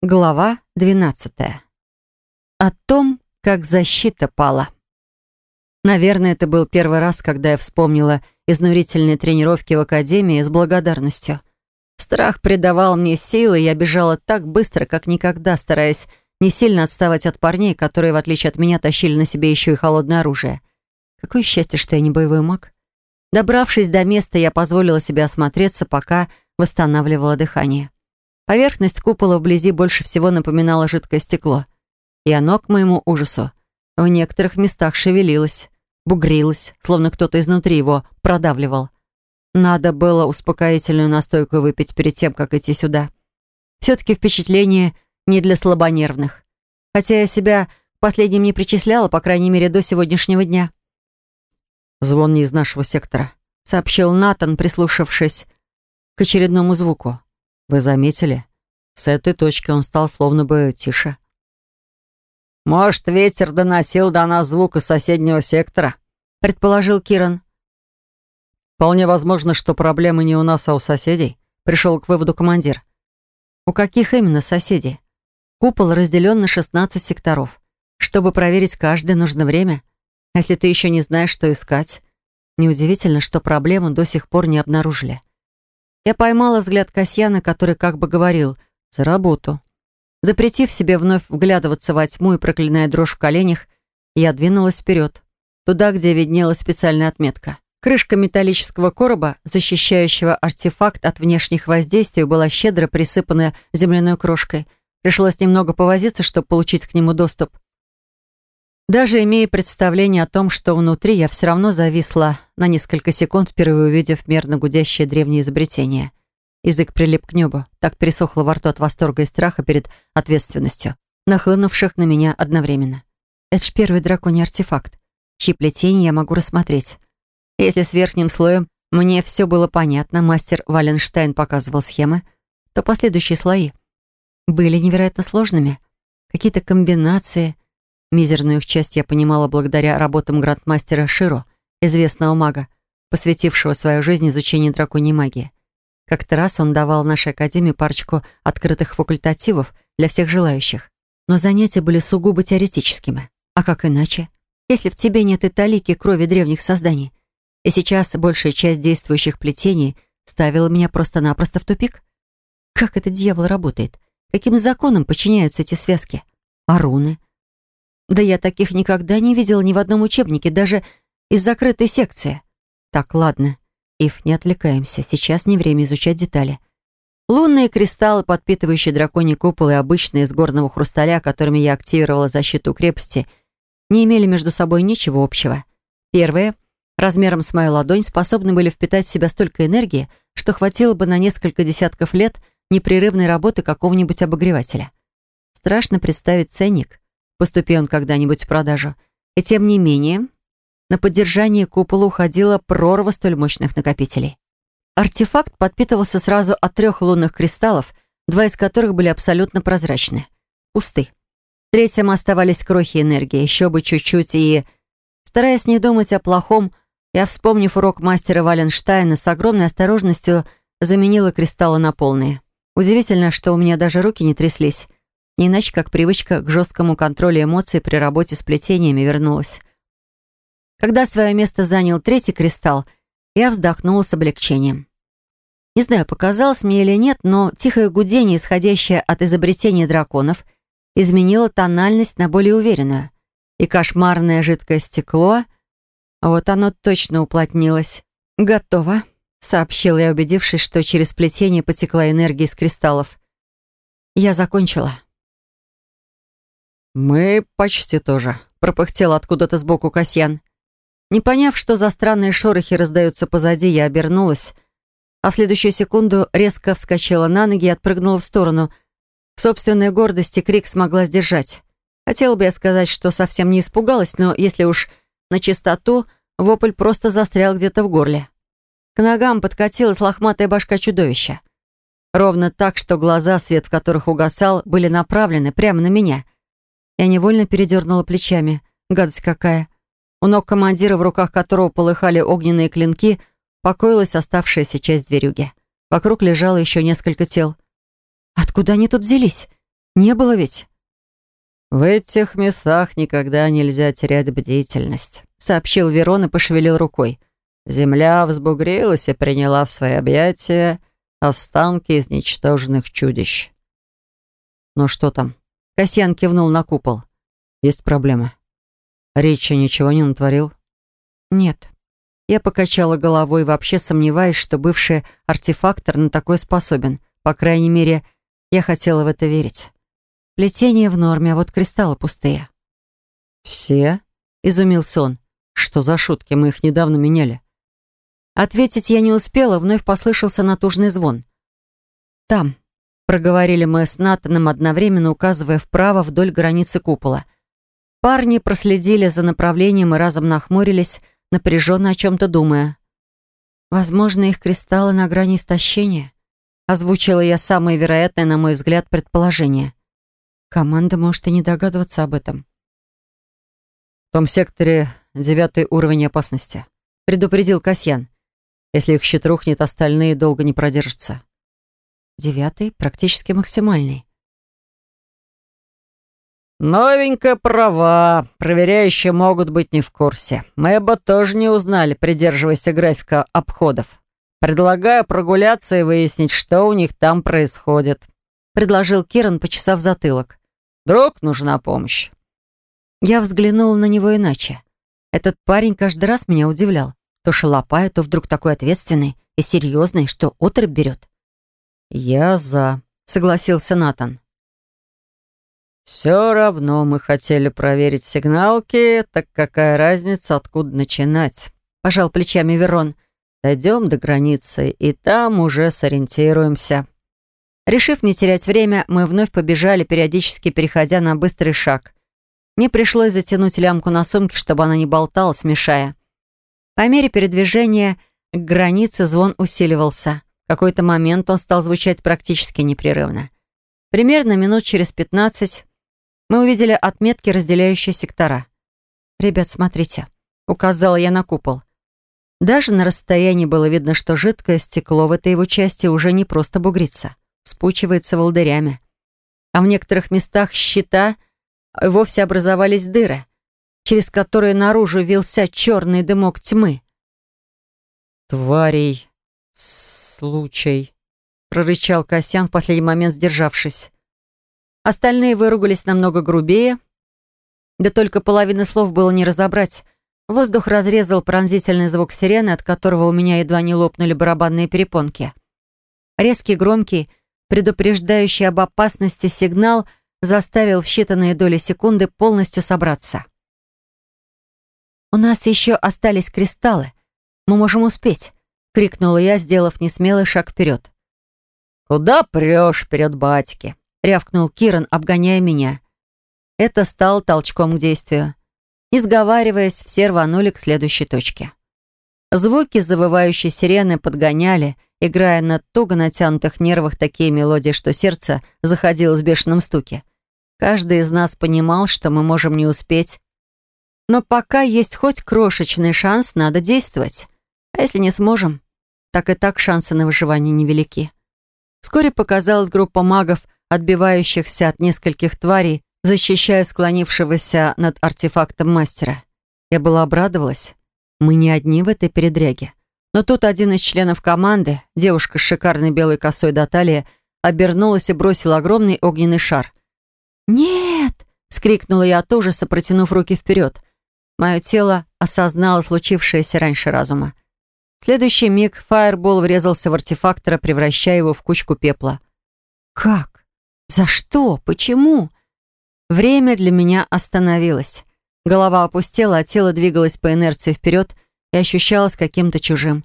Глава 12. О том, как защита пала. Наверное, это был первый раз, когда я вспомнила изнурительные тренировки в академии с благодарностью. Страх придавал мне силы, и я бежала так быстро, как никогда, стараясь не сильно отставать от парней, которые, в отличие от меня, тащили на себе еще и холодное оружие. Какое счастье, что я не боевой маг. Добравшись до места, я позволила себе осмотреться, пока восстанавливала дыхание. Поверхность купола вблизи больше всего напоминала жидкое стекло. И оно, к моему ужасу, в некоторых местах шевелилось, бугрилось, словно кто-то изнутри его продавливал. Надо было успокоительную настойку выпить перед тем, как идти сюда. Все-таки впечатление не для слабонервных. Хотя я себя к последним не причисляла, по крайней мере, до сегодняшнего дня. «Звон не из нашего сектора», — сообщил Натан, прислушавшись к очередному звуку. Вы заметили? С этой точки он стал словно бы тише. «Может, ветер доносил до нас звук из соседнего сектора?» — предположил Киран. «Вполне возможно, что проблемы не у нас, а у соседей», — пришел к выводу командир. «У каких именно соседей? Купол разделен на 16 секторов. Чтобы проверить каждый, нужно время. А если ты еще не знаешь, что искать, неудивительно, что проблему до сих пор не обнаружили. Я поймала взгляд Касьяна, который как бы говорил «за работу». Запретив себе вновь вглядываться во тьму и проклиная дрожь в коленях, я двинулась вперед, туда, где виднелась специальная отметка. Крышка металлического короба, защищающего артефакт от внешних воздействий, была щедро присыпана земляной крошкой. Пришлось немного повозиться, чтобы получить к нему доступ. Даже имея представление о том, что внутри, я все равно зависла на несколько секунд, впервые увидев мерно гудящее древнее изобретение. Язык прилип к небу, так пересохло во рту от восторга и страха перед ответственностью, нахлынувших на меня одновременно. Это ж первый драконий артефакт, чьи плетения я могу рассмотреть. Если с верхним слоем мне все было понятно, мастер Валенштайн показывал схемы, то последующие слои были невероятно сложными. Какие-то комбинации — Мизерную их часть я понимала благодаря работам грандмастера Широ, известного мага, посвятившего свою жизнь изучению драконьей магии. Как-то раз он давал нашей академии парочку открытых факультативов для всех желающих. Но занятия были сугубо теоретическими. А как иначе? Если в тебе нет и талики крови древних созданий. И сейчас большая часть действующих плетений ставила меня просто-напросто в тупик. Как это дьявол работает? Каким законом подчиняются эти связки? А руны? Да я таких никогда не видела ни в одном учебнике, даже из закрытой секции. Так, ладно. Ив, не отвлекаемся. Сейчас не время изучать детали. Лунные кристаллы, подпитывающие драконий купол и обычные из горного хрусталя, которыми я активировала защиту крепости, не имели между собой ничего общего. Первые, размером с мою ладонь, способны были впитать в себя столько энергии, что хватило бы на несколько десятков лет непрерывной работы какого-нибудь обогревателя. Страшно представить ценник — поступи он когда-нибудь в продажу. И тем не менее, на поддержание купола уходила прорва столь мощных накопителей. Артефакт подпитывался сразу от трех лунных кристаллов, два из которых были абсолютно прозрачны. Пусты. В третьем оставались крохи энергии, еще бы чуть-чуть, и... Стараясь не думать о плохом, я, вспомнив урок мастера Валенштайна, с огромной осторожностью заменила кристаллы на полные. Удивительно, что у меня даже руки не тряслись. Не иначе, как привычка к жесткому контролю эмоций при работе с плетениями вернулась. Когда свое место занял третий кристалл, я вздохнула с облегчением. Не знаю, показалось мне или нет, но тихое гудение, исходящее от изобретения драконов, изменило тональность на более уверенную. И кошмарное жидкое стекло, вот оно точно уплотнилось. «Готово», — сообщила я, убедившись, что через плетение потекла энергия из кристаллов. «Я закончила». «Мы почти тоже», — пропыхтел откуда-то сбоку Касьян. Не поняв, что за странные шорохи раздаются позади, я обернулась, а в следующую секунду резко вскочила на ноги и отпрыгнула в сторону. В собственной гордости крик смогла сдержать. Хотела бы я сказать, что совсем не испугалась, но если уж на чистоту, вопль просто застрял где-то в горле. К ногам подкатилась лохматая башка чудовища. Ровно так, что глаза, свет в которых угасал, были направлены прямо на меня — я невольно передернула плечами. Гадость какая. У ног командира, в руках которого полыхали огненные клинки, покоилась оставшаяся часть зверюги. Вокруг лежало еще несколько тел. Откуда они тут взялись? Не было ведь?» «В этих местах никогда нельзя терять бдительность», — сообщил Верон и пошевелил рукой. «Земля взбугрилась и приняла в свои объятия останки изничтоженных чудищ». «Ну что там?» Касьян кивнул на купол. «Есть проблема. Ричи ничего не натворил?» «Нет». Я покачала головой, вообще сомневаясь, что бывший артефактор на такое способен. По крайней мере, я хотела в это верить. Плетение в норме, а вот кристаллы пустые. «Все?» — изумился он. «Что за шутки? Мы их недавно меняли». Ответить я не успела, вновь послышался натужный звон. «Там», — проговорили мы с Натаном, одновременно указывая вправо вдоль границы купола. Парни проследили за направлением и разом нахмурились, напряженно о чем-то думая. «Возможно, их кристаллы на грани истощения», — озвучила я самое вероятное, на мой взгляд, предположение. Команда может и не догадываться об этом. «В том секторе девятый уровень опасности», — предупредил Касьян. «Если их щит рухнет, остальные долго не продержатся». «Девятый практически максимальный». «Новенькая права. Проверяющие могут быть не в курсе. Мы бы тоже не узнали, придерживаясь графика обходов. Предлагаю прогуляться и выяснить, что у них там происходит», — предложил Киран, почесав затылок. Вдруг нужна помощь?» Я взглянула на него иначе. Этот парень каждый раз меня удивлял. То шалопая, то вдруг такой ответственный и серьезный, что отрыв берет. «Я за», — согласился Натан. «Все равно мы хотели проверить сигналки, так какая разница, откуда начинать?» — пожал плечами Верон. «Дойдем до границы, и там уже сориентируемся». Решив не терять время, мы вновь побежали, периодически переходя на быстрый шаг. Мне пришлось затянуть лямку на сумке, чтобы она не болталась, мешая. По мере передвижения к границе звон усиливался. В какой-то момент он стал звучать практически непрерывно. Примерно минут через пятнадцать мы увидели отметки, разделяющие сектора. «Ребят, смотрите», — указала я на купол. Даже на расстоянии было видно, что жидкое стекло в этой его части уже не просто бугрится спучивается волдырями. А в некоторых местах щита вовсе образовались дыры, через которые наружу вился черный дымок тьмы. «Тварей, случай», — прорычал Косян в последний момент, сдержавшись. Остальные выругались намного грубее, да только половины слов было не разобрать. Воздух разрезал пронзительный звук сирены, от которого у меня едва не лопнули барабанные перепонки. Резкий, громкий, предупреждающий об опасности сигнал заставил в считанные доли секунды полностью собраться. «У нас еще остались кристаллы. Мы можем успеть», — крикнула я, сделав несмелый шаг вперед. «Куда прешь вперед батьки?» — рявкнул Киран, обгоняя меня. Это стало толчком к действию. Не сговариваясь, все рванули к следующей точке. Звуки завывающей сирены подгоняли — играя на туго натянутых нервах такие мелодии, что сердце заходилось в бешеном стуке. Каждый из нас понимал, что мы можем не успеть, но пока есть хоть крошечный шанс, надо действовать. А если не сможем, так и так шансы на выживание невелики. Вскоре показалась группа магов, отбивающихся от нескольких тварей, защищая склонившегося над артефактом мастера. Я была обрадовалась. Мы не одни в этой передряге. Но тут один из членов команды, девушка с шикарной белой косой до талии, обернулась и бросила огромный огненный шар. «Нет!» — скрикнула я от ужаса, протянув руки вперед. Мое тело осознало случившееся раньше разума. В следующий миг фаербол врезался в артефактора, превращая его в кучку пепла. «Как? За что? Почему?» Время для меня остановилось. Голова опустела, а тело двигалось по инерции вперед — и ощущалась каким-то чужим.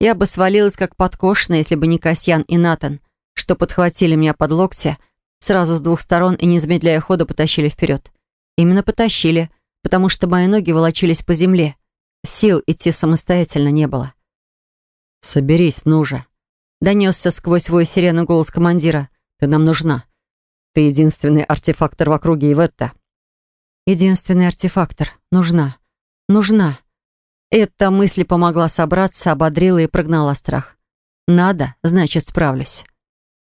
Я бы свалилась как подкошенная, если бы не Касьян и Натан, что подхватили меня под локти сразу с двух сторон и, не замедляя хода, потащили вперед. Именно потащили, потому что мои ноги волочились по земле. Сил идти самостоятельно не было. «Соберись, ну же!» Донесся сквозь свой сирену голос командира. «Ты нам нужна. Ты единственный артефактор в округе Иветта». «Единственный артефактор. Нужна. Нужна». Эта мысль помогла собраться, ободрила и прогнала страх. Надо, значит, справлюсь.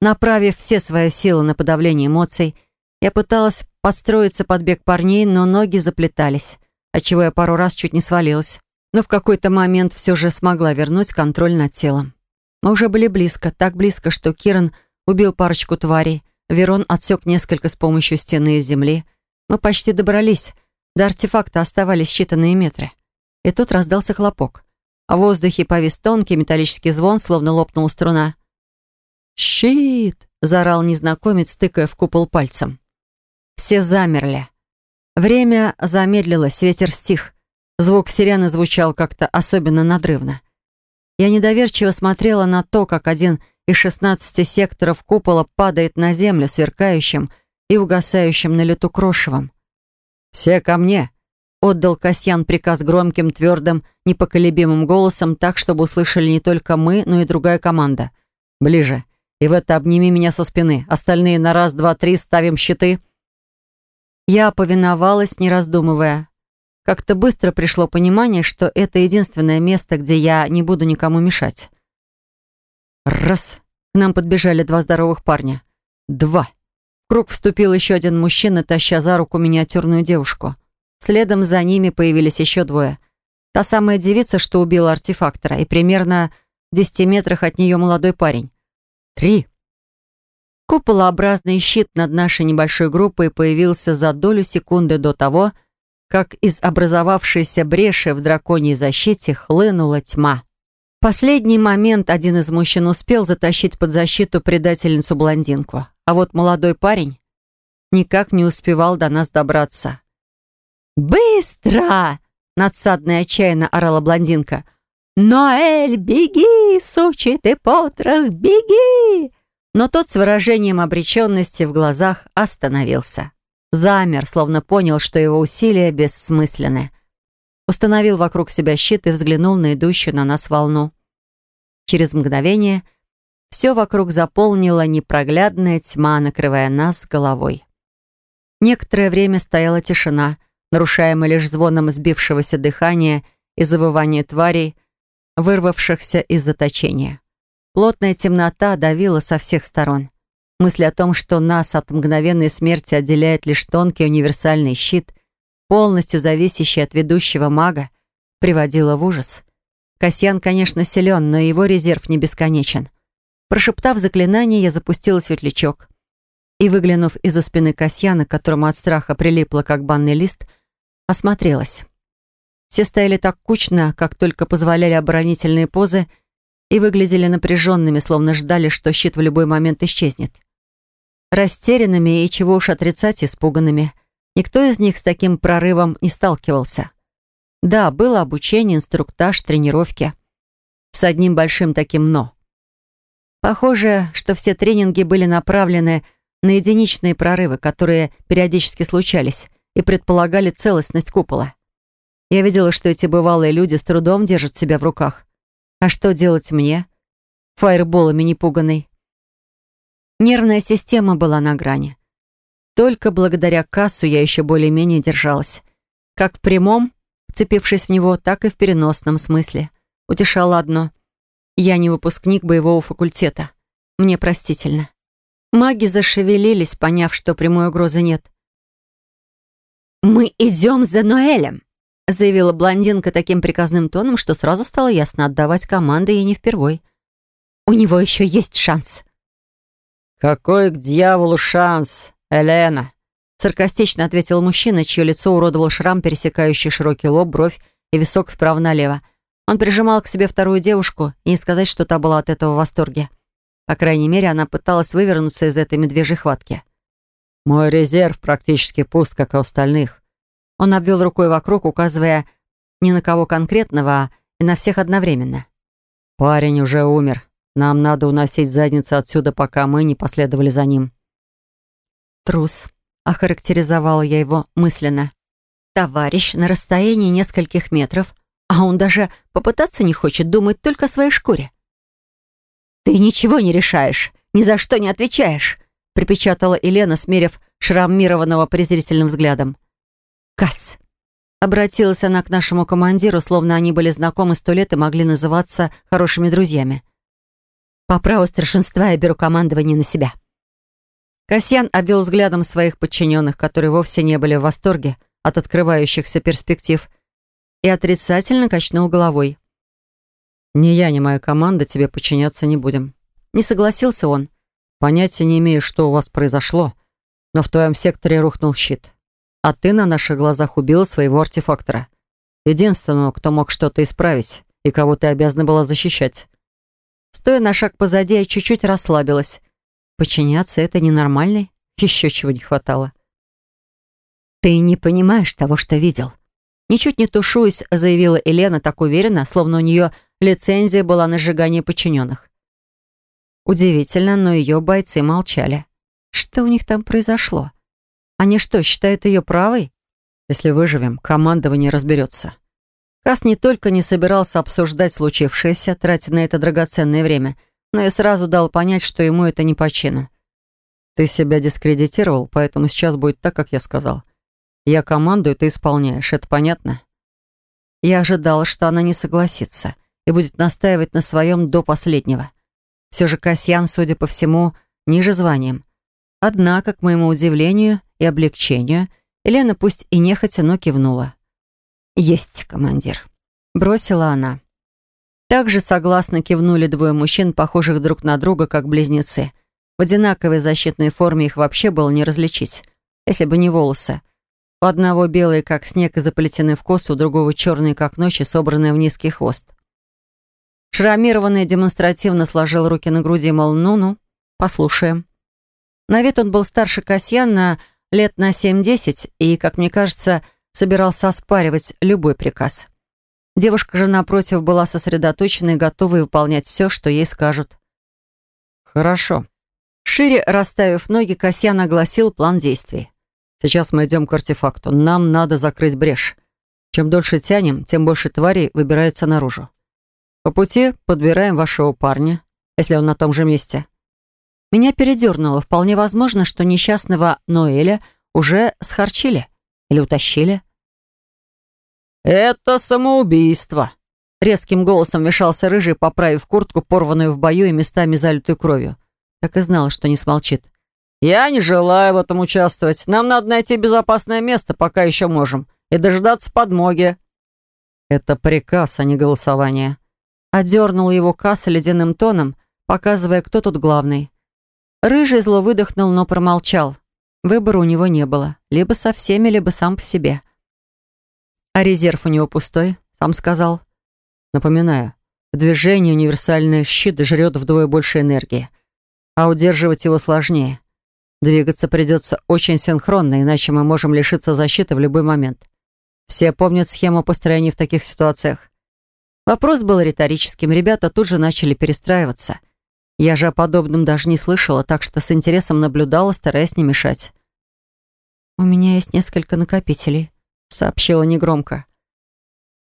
Направив все свои силы на подавление эмоций, я пыталась подстроиться под бег парней, но ноги заплетались, отчего я пару раз чуть не свалилась. Но в какой-то момент все же смогла вернуть контроль над телом. Мы уже были близко, так близко, что Киран убил парочку тварей, Верон отсек несколько с помощью стены из земли. Мы почти добрались. До артефакта оставались считанные метры. И тут раздался хлопок. А в воздухе повис тонкий металлический звон, словно лопнула струна. «Щит!» — заорал незнакомец, тыкая в купол пальцем. Все замерли. Время замедлилось, ветер стих. Звук сирены звучал как-то особенно надрывно. Я недоверчиво смотрела на то, как один из шестнадцати секторов купола падает на землю сверкающим и угасающим на лету крошевом. «Все ко мне!» — отдал Касьян приказ громким, твердым, непоколебимым голосом, так, чтобы услышали не только мы, но и другая команда. «Ближе. И в это обними меня со спины. Остальные на раз, два, три ставим щиты». Я повиновалась, не раздумывая. Как-то быстро пришло понимание, что это единственное место, где я не буду никому мешать. Раз. К нам подбежали два здоровых парня. Два. В круг вступил еще один мужчина, таща за руку миниатюрную девушку. Следом за ними появились еще двое. Та самая девица, что убила артефактора, и примерно в десяти метрах от нее молодой парень. Три. Куполообразный щит над нашей небольшой группой появился за долю секунды до того, как из образовавшейся бреши в драконьей защите хлынула тьма. Последний момент один из мужчин успел затащить под защиту предательницу-блондинку, а вот молодой парень никак не успевал до нас добраться. «Быстро!» — надсадно и отчаянно орала блондинка. «Ноэль, беги, сучий ты потрох, беги!» Но тот с выражением обреченности в глазах остановился. Замер, словно понял, что его усилия бессмысленны. Установил вокруг себя щит и взглянул на идущую на нас волну. Через мгновение все вокруг заполнила непроглядная тьма, накрывая нас головой. Некоторое время стояла тишина, нарушаемая лишь звоном сбившегося дыхания и завывания тварей, вырвавшихся из заточения. Плотная темнота давила со всех сторон. Мысль о том, что нас от мгновенной смерти отделяет лишь тонкий универсальный щит, полностью зависящий от ведущего мага, приводила в ужас. Касьян, конечно, силен, но его резерв не бесконечен. Прошептав заклинание, я запустила светлячок. И, выглянув из-за спины Касьяна, которому от страха прилипло, как банный лист, осмотрелась. Все стояли так кучно, как только позволяли оборонительные позы, и выглядели напряженными, словно ждали, что щит в любой момент исчезнет растерянными и, чего уж отрицать, испуганными. Никто из них с таким прорывом не сталкивался. Да, было обучение, инструктаж, тренировки. С одним большим таким «но». Похоже, что все тренинги были направлены на единичные прорывы, которые периодически случались и предполагали целостность купола. Я видела, что эти бывалые люди с трудом держат себя в руках. А что делать мне? Фаерболами непуганный. Нервная система была на грани. Только благодаря кассу я еще более-менее держалась. Как в прямом, вцепившись в него, так и в переносном смысле. Утешало одно. Я не выпускник боевого факультета. Мне простительно. Маги зашевелились, поняв, что прямой угрозы нет. «Мы идем за Ноэлем», заявила блондинка таким приказным тоном, что сразу стало ясно, отдавать команды ей не впервой. «У него еще есть шанс». «Какой к дьяволу шанс, Елена?» Саркастично ответил мужчина, чье лицо уродовал шрам, пересекающий широкий лоб, бровь и висок справа налево. Он прижимал к себе вторую девушку, и не сказать, что та была от этого в восторге. По крайней мере, она пыталась вывернуться из этой медвежьей хватки. «Мой резерв практически пуст, как и у остальных». Он обвел рукой вокруг, указывая не на кого конкретного, а и на всех одновременно. «Парень уже умер. Нам надо уносить задницу отсюда, пока мы не последовали за ним». «Трус», — охарактеризовала я его мысленно. «Товарищ на расстоянии нескольких метров, а он даже попытаться не хочет, думать только о своей шкуре». «Ты ничего не решаешь, ни за что не отвечаешь», — припечатала Елена, смерив шраммированного презрительным взглядом. «Касс!» Обратилась она к нашему командиру, словно они были знакомы сто лет и могли называться хорошими друзьями. По праву старшинства я беру командование на себя». Касьян обвел взглядом своих подчиненных, которые вовсе не были в восторге от открывающихся перспектив, и отрицательно качнул головой. «Ни я, ни моя команда тебе подчиняться не будем». Не согласился он. «Понятия не имею, что у вас произошло, но в твоем секторе рухнул щит. А ты на наших глазах убила своего артефактора. Единственного, кто мог что-то исправить и кого ты обязана была защищать. Стоя на шаг позади, я чуть-чуть расслабилась. Подчиняться — это ненормальный? Еще чего не хватало. «Ты не понимаешь того, что видел». Ничуть не тушуясь, заявила Елена так уверенно, словно у нее лицензия была на сжигание подчиненных. Удивительно, но ее бойцы молчали. Что у них там произошло? Они что, считают ее правой? Если выживем, командование разберется. Кас не только не собирался обсуждать случившееся, тратя на это драгоценное время, но и сразу дал понять, что ему это не по чину. Ты себя дискредитировал, поэтому сейчас будет так, как я сказал. Я командую, ты исполняешь. Это понятно? Я ожидала, что она не согласится и будет настаивать на своем до последнего. Все же Касьян, судя по всему, ниже званием. Однако, к моему удивлению и облегчению, Елена пусть и нехотя, но кивнула. «Есть, командир», — бросила она. Также согласно кивнули двое мужчин, похожих друг на друга, как близнецы. В одинаковой защитной форме их вообще было не различить, если бы не волосы. У одного белые, как снег, и заплетены в косу, у другого черные, как ночь, и собранные в низкий хвост. Шрамированный демонстративно сложил руки на груди, мол, ну-ну, послушаем. На вид он был старше Касьяна лет на 7-10 и, как мне кажется, собирался оспаривать любой приказ. Девушка же, напротив, была сосредоточена и готова выполнять все, что ей скажут. «Хорошо». Шире расставив ноги, Касьян огласил план действий. «Сейчас мы идем к артефакту. Нам надо закрыть брешь. Чем дольше тянем, тем больше тварей выбирается наружу. По пути подбираем вашего парня, если он на том же месте». Меня передернуло. Вполне возможно, что несчастного Ноэля уже схарчили или утащили. «Это самоубийство!» Резким голосом вмешался рыжий, поправив куртку, порванную в бою и местами залитую кровью. Так и знала, что не смолчит. «Я не желаю в этом участвовать. Нам надо найти безопасное место, пока еще можем, и дождаться подмоги». «Это приказ, а не голосование». Одернул его касса ледяным тоном, показывая, кто тут главный. Рыжий зло выдохнул, но промолчал. Выбора у него не было. Либо со всеми, либо сам по себе. А резерв у него пустой, сам сказал. Напоминаю, в движении универсальный щит жрет вдвое больше энергии, а удерживать его сложнее. Двигаться придется очень синхронно, иначе мы можем лишиться защиты в любой момент. Все помнят схему построения в таких ситуациях. Вопрос был риторическим. Ребята тут же начали перестраиваться. Я же о подобном даже не слышала, так что с интересом наблюдала, стараясь не мешать. «У меня есть несколько накопителей», сообщила негромко.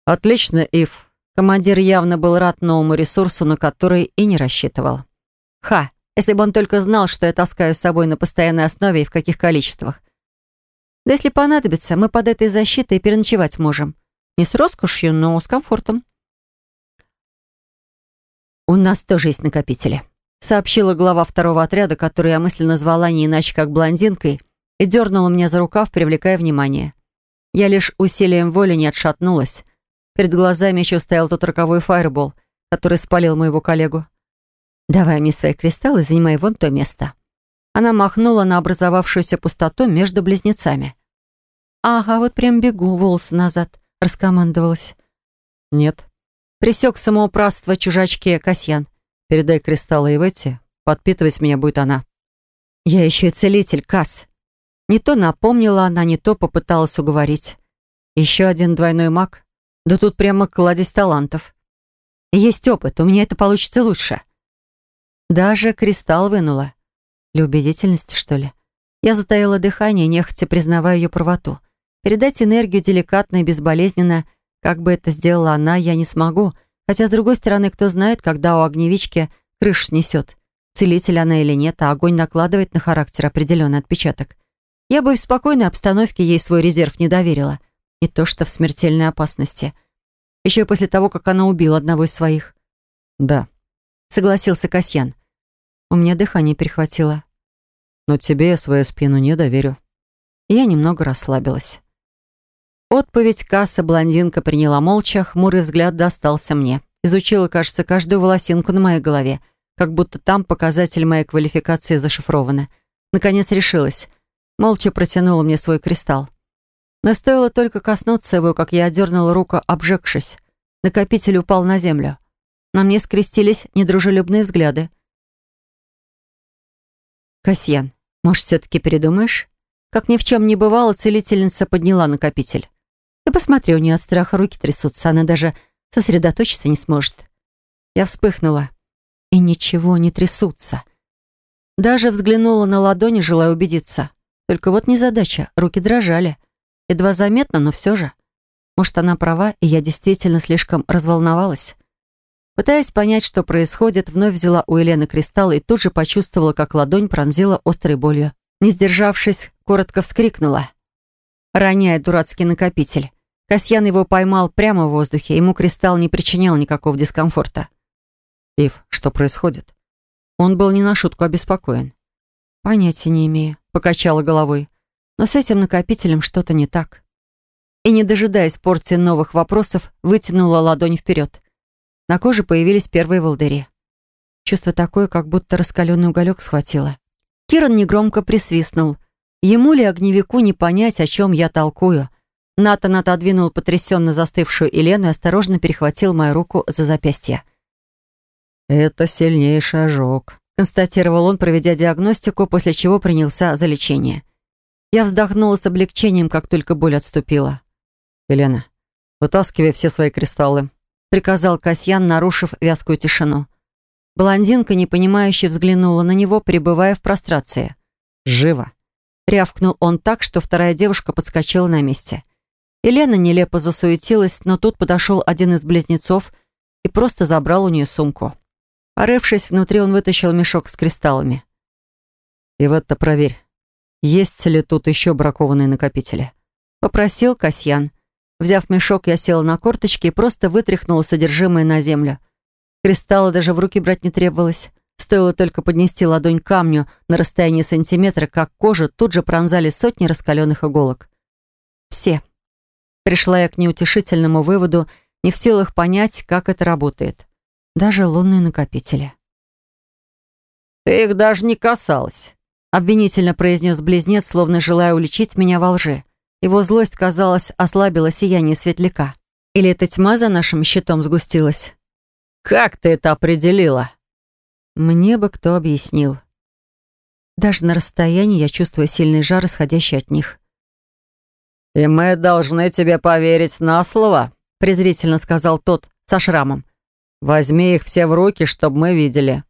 «Отлично, Ив». Командир явно был рад новому ресурсу, на который и не рассчитывал. Ха, если бы он только знал, что я таскаю с собой на постоянной основе и в каких количествах. Да если понадобится, мы под этой защитой переночевать можем. Не с роскошью, но с комфортом. «У нас тоже есть накопители», — сообщила глава второго отряда, который я мысленно звала не иначе как блондинкой, и дернула меня за рукав, привлекая внимание. Я лишь усилием воли не отшатнулась. Перед глазами еще стоял тот роковой фаербол, который спалил моего коллегу. «Давай мне свои кристаллы, занимай вон то место». Она махнула на образовавшуюся пустоту между близнецами. «Ага, вот прям бегу, волосы назад», — раскомандовалась. «Нет». Присек самоуправство чужачке Касьян. «Передай кристаллы Иветте, подпитывать меня будет она». «Я еще и целитель, Кас. Не то напомнила она, не то попыталась уговорить. Еще один двойной маг? Да тут прямо кладезь талантов. Есть опыт, у меня это получится лучше. Даже кристалл вынула. Для убедительности, что ли? Я затаила дыхание, нехотя признавая ее правоту. Передать энергию деликатно и безболезненно, как бы это сделала она, я не смогу. Хотя, с другой стороны, кто знает, когда у огневички крышу снесет. Целитель она или нет, а огонь накладывает на характер определенный отпечаток. Я бы в спокойной обстановке ей свой резерв не доверила. Не то что в смертельной опасности. Еще и после того, как она убила одного из своих. «Да», — согласился Касьян. У меня дыхание перехватило. Но тебе я свою спину не доверю. Я немного расслабилась. Отповедь касса блондинка приняла молча, хмурый взгляд достался мне. Изучила, кажется, каждую волосинку на моей голове, как будто там показатель моей квалификации зашифрованы. Наконец решилась. Молча протянула мне свой кристалл. Но стоило только коснуться его, как я отдернула руку, обжегшись. Накопитель упал на землю. На мне скрестились недружелюбные взгляды. «Касьян, может, все-таки передумаешь?» Как ни в чем не бывало, целительница подняла накопитель. «Ты посмотри, у нее от страха руки трясутся, она даже сосредоточиться не сможет». Я вспыхнула. И ничего не трясутся. Даже взглянула на ладони, желая убедиться. Только вот незадача, руки дрожали. Едва заметно, но все же. Может, она права, и я действительно слишком разволновалась. Пытаясь понять, что происходит, вновь взяла у Елены кристалл и тут же почувствовала, как ладонь пронзила острой болью. Не сдержавшись, коротко вскрикнула, роняя дурацкий накопитель. Касьян его поймал прямо в воздухе, ему кристалл не причинял никакого дискомфорта. «Ив, что происходит?» Он был не на шутку обеспокоен. «Понятия не имею», — покачала головой. «Но с этим накопителем что-то не так». И, не дожидаясь порции новых вопросов, вытянула ладонь вперед. На коже появились первые волдыри. Чувство такое, как будто раскаленный уголек схватило. Киран негромко присвистнул. Ему ли огневику не понять, о чем я толкую? Натан отодвинул потрясенно застывшую Елену и осторожно перехватил мою руку за запястье. «Это сильнейший ожог», — констатировал он, проведя диагностику, после чего принялся за лечение. Я вздохнула с облегчением, как только боль отступила. «Елена, вытаскивай все свои кристаллы», — приказал Касьян, нарушив вязкую тишину. Блондинка, непонимающе, взглянула на него, пребывая в прострации. «Живо!» — рявкнул он так, что вторая девушка подскочила на месте. Елена нелепо засуетилась, но тут подошел один из близнецов и просто забрал у нее сумку. Порывшись внутри, он вытащил мешок с кристаллами. «И в это проверь, есть ли тут еще бракованные накопители?» Попросил Касьян. Взяв мешок, я села на корточки и просто вытряхнула содержимое на землю. Кристаллы даже в руки брать не требовалось. Стоило только поднести ладонь к камню на расстоянии сантиметра, как кожу тут же пронзали сотни раскаленных иголок. Все. Пришла я к неутешительному выводу, не в силах понять, как это работает. Даже лунные накопители. «Ты их даже не касалась», — обвинительно произнес близнец, словно желая уличить меня во лжи. Его злость, казалось, ослабила сияние светляка. Или эта тьма за нашим щитом сгустилась? «Как ты это определила?» Мне бы кто объяснил. Даже на расстоянии я чувствую сильный жар, исходящий от них. «И мы должны тебе поверить на слово», презрительно сказал тот со шрамом. «Возьми их все в руки, чтобы мы видели».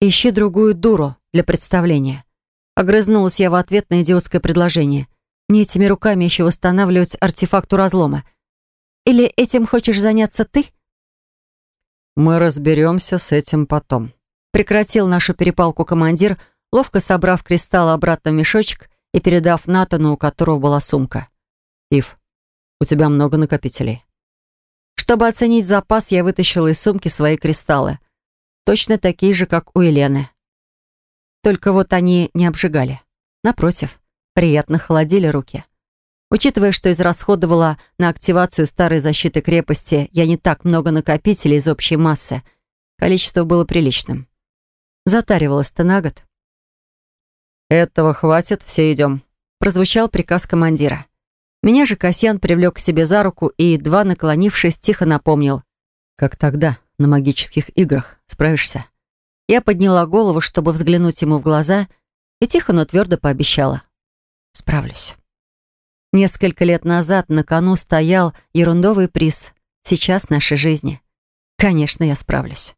«Ищи другую дуру для представления». Огрызнулась я в ответ на идиотское предложение — не этими руками еще восстанавливать артефакту разлома. Или этим хочешь заняться ты? Мы разберемся с этим потом. Прекратил нашу перепалку командир, ловко собрав кристалл обратно в мешочек и передав Натану, у которого была сумка. Ив, у тебя много накопителей. Чтобы оценить запас, я вытащила из сумки свои кристаллы. Точно такие же, как у Елены. Только вот они не обжигали. Напротив, приятно холодили руки. Учитывая, что израсходовала на активацию старой защиты крепости я не так много накопителей из общей массы, количество было приличным. Затаривалась-то на год. «Этого хватит, все идем», — прозвучал приказ командира. Меня же Касьян привлек к себе за руку и, едва наклонившись, тихо напомнил. «Как тогда, на магических играх, справишься?» Я подняла голову, чтобы взглянуть ему в глаза, и тихо, но твердо пообещала. Справлюсь. Несколько лет назад на кону стоял ерундовый приз. Сейчас нашей жизни. Конечно, я справлюсь.